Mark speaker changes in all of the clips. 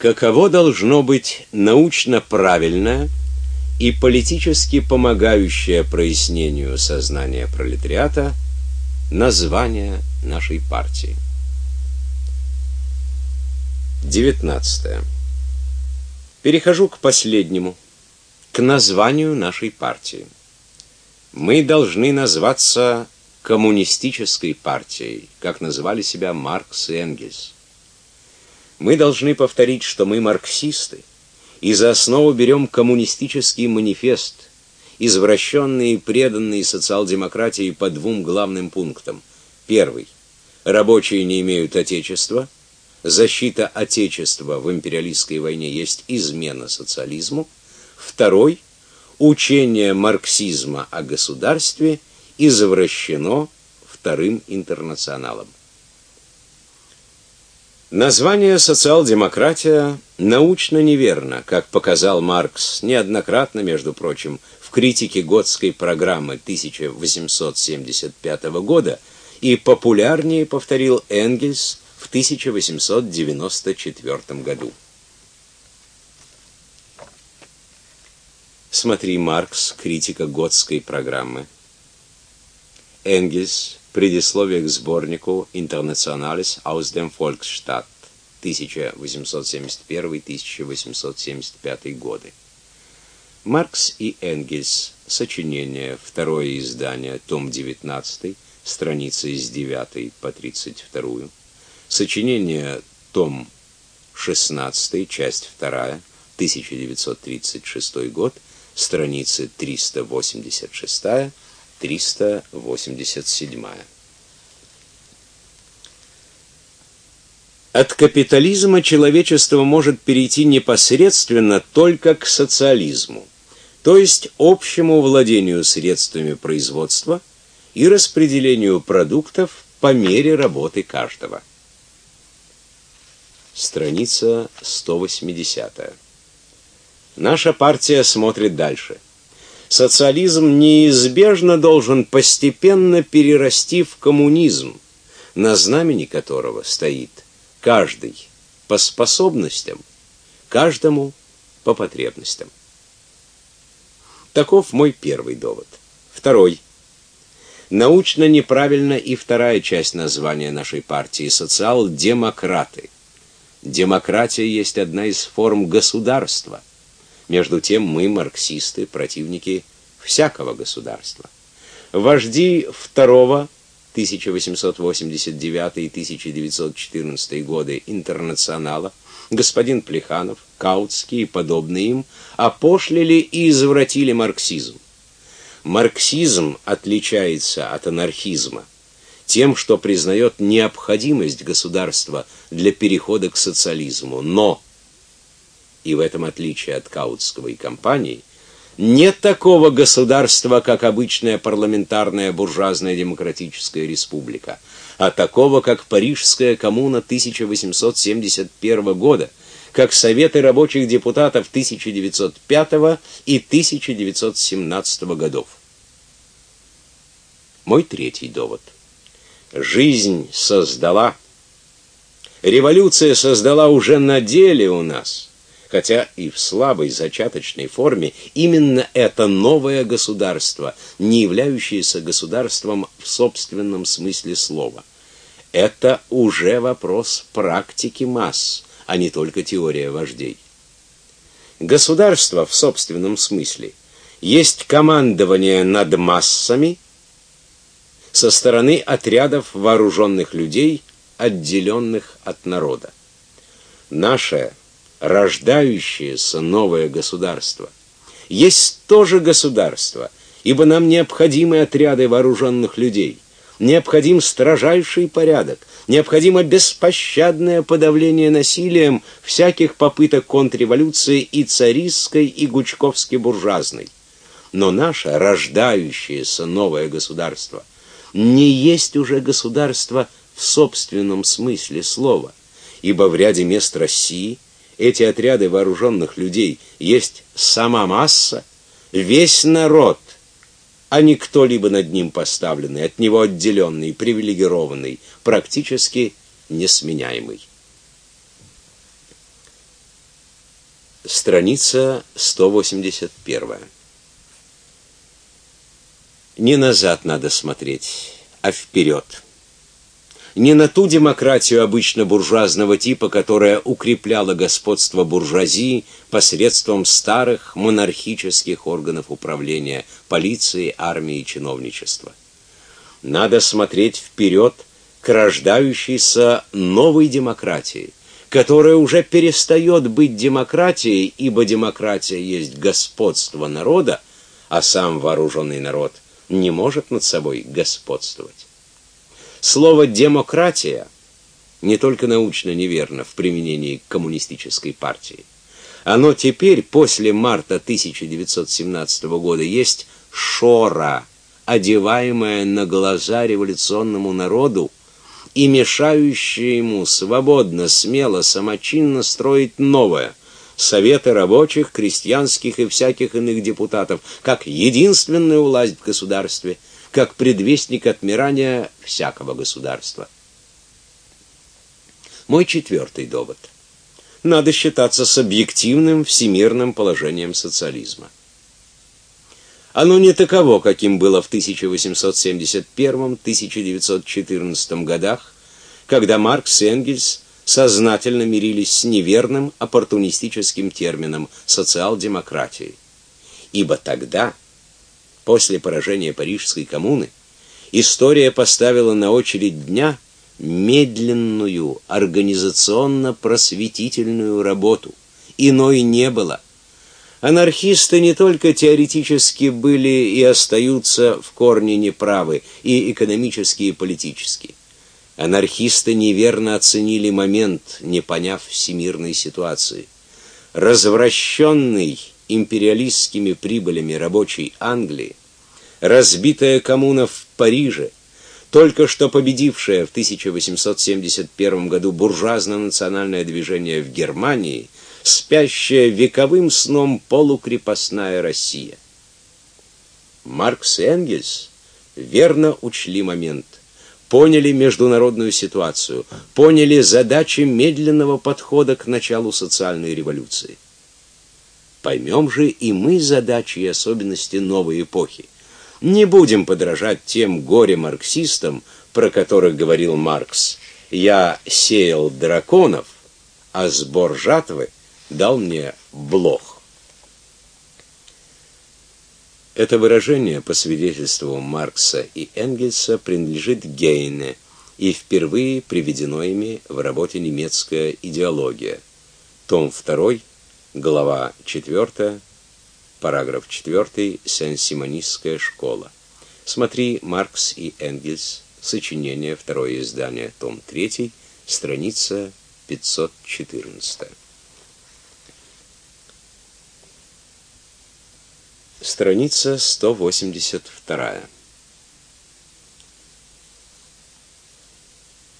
Speaker 1: Каково должно быть научно правильное и политически помогающее прояснению сознания пролетариата название нашей партии? 19. Перехожу к последнему, к названию нашей партии. Мы должны назваться коммунистической партией, как называли себя Маркс и Энгельс. Мы должны повторить, что мы марксисты, и за основу берем коммунистический манифест, извращенный и преданный социал-демократии по двум главным пунктам. Первый. Рабочие не имеют отечества. Защита отечества в империалистской войне есть измена социализму. Второй. Учение марксизма о государстве извращено вторым интернационалом. Название социал-демократия научно неверно, как показал Маркс неоднократно, между прочим, в критике Готской программы 1875 года и популярнее повторил Энгельс в 1894 году. Смотри Маркс, критика Готской программы. Энгельс, Предисловие к сборнику Internationales aus dem Volksstaat 1871-1875 годы. Маркс и Энгельс. Сочинение. Второе издание. Том 19. Страницы с 9 по 32. Сочинение. Том 16. Часть 2. 1936 год. Страницы 386 387. От капитализма человечество может перейти непосредственно только к социализму, то есть общему владению средствами производства и распределению продуктов по мере работы каждого. Страница 180. Наша партия смотрит дальше – социализм неизбежно должен постепенно перерасти в коммунизм, на знамени которого стоит каждый по способностям, каждому по потребностям. Таков мой первый довод. Второй. Научно неправильна и вторая часть названия нашей партии социал-демократы. Демократия есть одна из форм государства – между тем мы, марксисты, противники всякого государства. Вожди второго 1889 и 1914 годы интернационала, господин Плеханов, Каутский и подобные им, опошлили и извратили марксизм. Марксизм отличается от анархизма тем, что признает необходимость государства для перехода к социализму, но и в этом отличие от Каутского компании, нет такого государства, как обычная парламентарная буржуазная демократическая республика, а такого, как Парижская коммуна 1871 года, как Советы рабочих депутатов 1905 и 1917 годов. Мой третий довод. Жизнь создала, революция создала уже на деле у нас – хотя и в слабой зачаточной форме, именно это новое государство, не являющееся государством в собственном смысле слова. Это уже вопрос практики масс, а не только теория вождей. Государство в собственном смысле есть командование над массами со стороны отрядов вооруженных людей, отделенных от народа. Наше рождающееся новое государство. Есть тоже государство, ибо нам необходимы отряды вооруженных людей, необходим строжайший порядок, необходимо беспощадное подавление насилием всяких попыток контрреволюции и царистской, и гучковски-буржуазной. Но наше рождающееся новое государство не есть уже государство в собственном смысле слова, ибо в ряде мест России – эти отряды вооруженных людей есть сама масса, весь народ, а не кто-либо над ним поставленный, от него отделенный, привилегированный, практически несменяемый. Страница 181. Не назад надо смотреть, а вперед. Не на ту демократию обычно буржуазного типа, которая укрепляла господство буржуазии посредством старых монархических органов управления, полиции, армии и чиновничества. Надо смотреть вперед к рождающейся новой демократии, которая уже перестает быть демократией, ибо демократия есть господство народа, а сам вооруженный народ не может над собой господствовать. Слово демократия не только научно неверно в применении к коммунистической партии. Оно теперь после марта 1917 года есть шора, одеваемая на глаза революционному народу и мешающая ему свободно, смело, самочинно строить новое советы рабочих, крестьянских и всяких иных депутатов, как единственную власть в государстве, как предвестник отмирания всякого государства. Мой четвертый довод. Надо считаться с объективным всемирным положением социализма. Оно не таково, каким было в 1871-1914 годах, когда Маркс и Энгельс сознательно мирились с неверным оппортунистическим термином социал-демократии. Ибо тогда, после поражения Парижской коммуны, история поставила на очередь дня медленную организационно-просветительную работу. Иной не было – Анархисты не только теоретически были и остаются в корне неправы, и экономически, и политически. Анархисты неверно оценили момент, не поняв всемирной ситуации. Развращенный империалистскими прибылями рабочей Англии, разбитая коммуна в Париже, только что победившая в 1871 году буржуазно-национальное движение в Германии – спящая вековым сном полукрепостная Россия. Маркс и Энгельс верно учли момент, поняли международную ситуацию, поняли задачи медленного подхода к началу социальной революции. Поймем же и мы задачи и особенности новой эпохи. Не будем подражать тем горе-марксистам, про которых говорил Маркс. Я сеял драконов, а сбор жатвы – дал мне Блох. Это выражение, по свидетельству Маркса и Энгельса, принадлежит Гейне и впервые приведено ими в работе «Немецкая идеология», том 2, глава 4, параграф 4, Сен-Симонистская школа. Смотри Маркс и Энгельс, сочинение, второе издание, том 3, страница 514. Страница 182.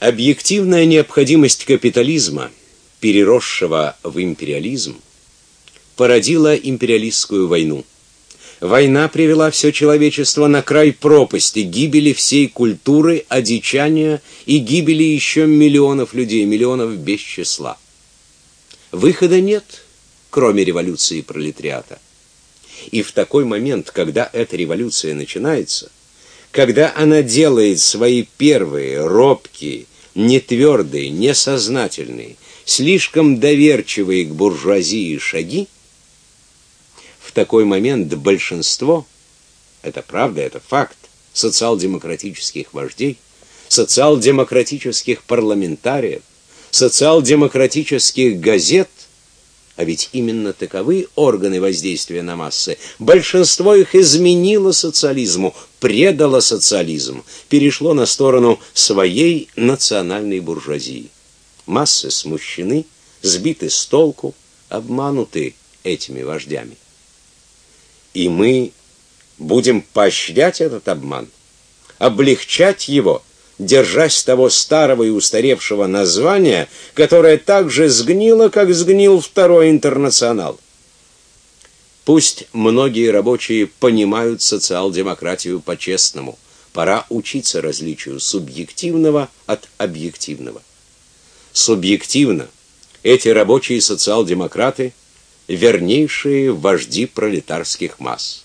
Speaker 1: Объективная необходимость капитализма, переросшего в империализм, породила империалистскую войну. Война привела все человечество на край пропасти, гибели всей культуры, одичания и гибели еще миллионов людей, миллионов без числа. Выхода нет, кроме революции пролетариата. И в такой момент, когда эта революция начинается, когда она делает свои первые робкие, нетвердые, несознательные, слишком доверчивые к буржуазии шаги, такой момент большинство, это правда, это факт, социал-демократических вождей, социал-демократических парламентариев, социал-демократических газет а ведь именно таковы органы воздействия на массы. Большинство их изменило социализму, предало социализм, перешло на сторону своей национальной буржуазии. Массы смущены, сбиты с толку, обмануты этими вождями. И мы будем поощрять этот обман, облегчать его – держась того старого и устаревшего названия, которое так же сгнило, как сгнил второй интернационал. Пусть многие рабочие понимают социал-демократию по-честному. Пора учиться различию субъективного от объективного. Субъективно эти рабочие социал-демократы вернейшие вожди пролетарских масс.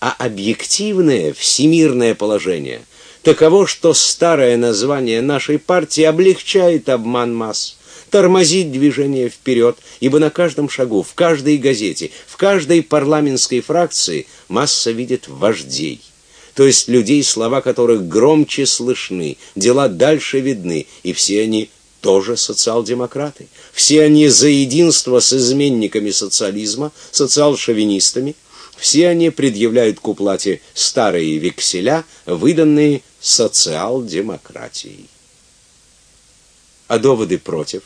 Speaker 1: А объективное всемирное положение таково, что старое название нашей партии облегчает обман масс тормозить движение вперед, ибо на каждом шагу, в каждой газете, в каждой парламентской фракции масса видит вождей то есть людей, слова которых громче слышны, дела дальше видны, и все они тоже социал-демократы. Все они за единство с изменниками социализма, социал-шовинистами. Все они предъявляют к уплате старые векселя, выданные социал-демократией. А доводы против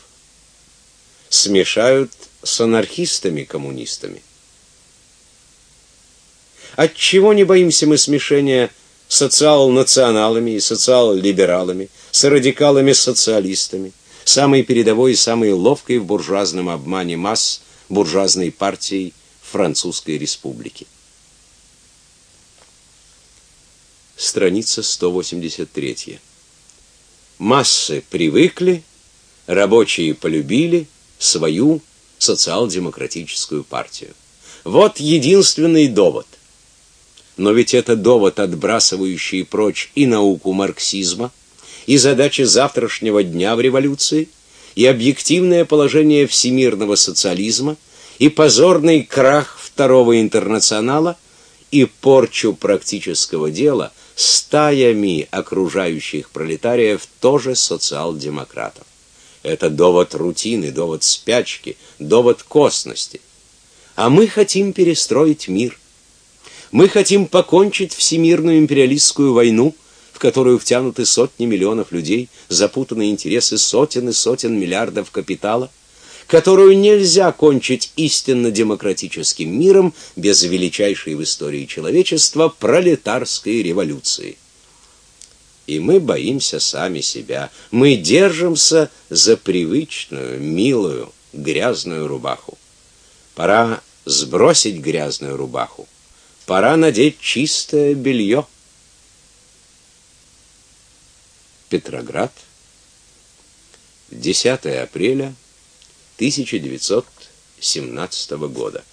Speaker 1: смешают с анархистами-коммунистами. Отчего не боимся мы смешения социал-националами и социал-либералами, с радикалами-социалистами, самой передовой и самой ловкой в буржуазном обмане масс буржуазной партией Французской республики. Страница 183. Массы привыкли, рабочие полюбили свою социал-демократическую партию. Вот единственный довод – но ведь это довод, отбрасывающий прочь и науку марксизма, и задачи завтрашнего дня в революции, и объективное положение всемирного социализма, и позорный крах второго интернационала, и порчу практического дела стаями окружающих пролетариев тоже социал-демократов. Это довод рутины, довод спячки, довод косности. А мы хотим перестроить мир. Мы хотим покончить всемирную империалистскую войну, в которую втянуты сотни миллионов людей, запутанные интересы сотен и сотен миллиардов капитала, которую нельзя кончить истинно демократическим миром без величайшей в истории человечества пролетарской революции. И мы боимся сами себя. Мы держимся за привычную, милую, грязную рубаху. Пора сбросить грязную рубаху Пора надеть чистое белье. Петроград. 10 апреля 1917 года.